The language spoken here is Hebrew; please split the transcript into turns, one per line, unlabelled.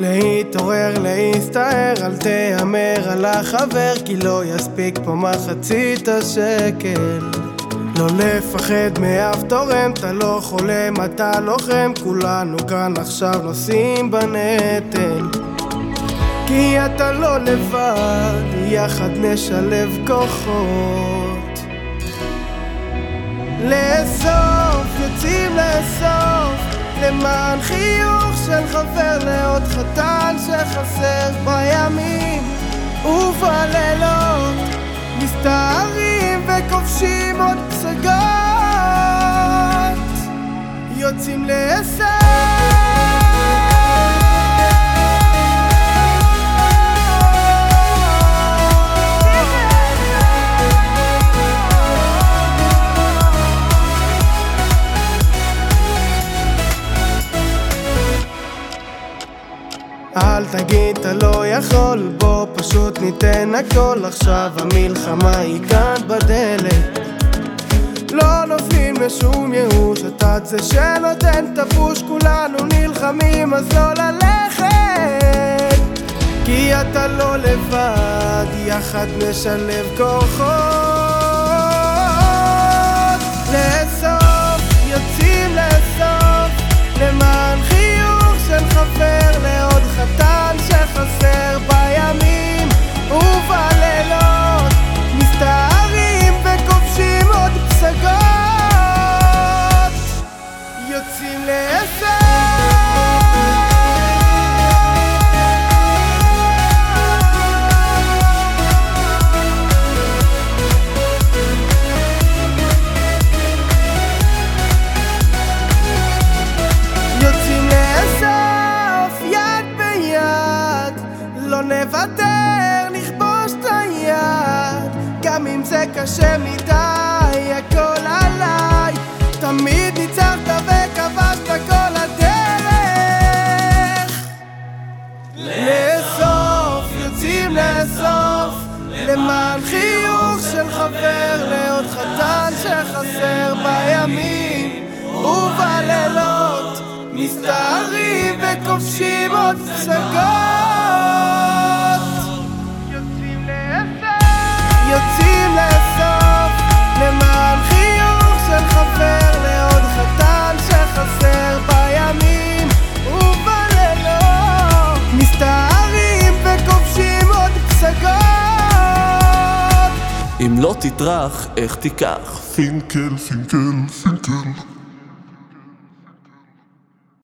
להתעורר, להסתער, אל תהמר על החבר כי לא יספיק פה מחצית השקל. לא לפחד מאף תורם, אתה לא חולם, אתה לוחם כולנו כאן עכשיו נושאים בנטל. כי אתה לא לבד, יחד נשלב כוחות. לאסוף, יוצאים לאסוף למען חיוך של חבר לעוד חתן שחסר בימים. ובלילות מסתערים וכובשים עוד פסגות יוצאים לאסוף אל תגיד אתה לא יכול, בוא פשוט ניתן הכל. עכשיו המלחמה היא כאן בדלת. לא נופלים לשום ייאוש, אתה זה שנותן את הפוש כולנו נלחמים אז לא ללכת. כי אתה לא לבד, יחד נשלב כוחות נוותר, נכבוש את היד. גם אם זה קשה מדי, הכל עליי. תמיד ניצחת וכבשת כל הדרך. לאסוף, יוצאים לאסוף למען חיוך של חבר לעוד חתן שחסר בימים. ובלילות מסתערים וכובשים עוד פסגות
אם לא תטרח, איך תיקח?
פינקל, פינקל, פינקל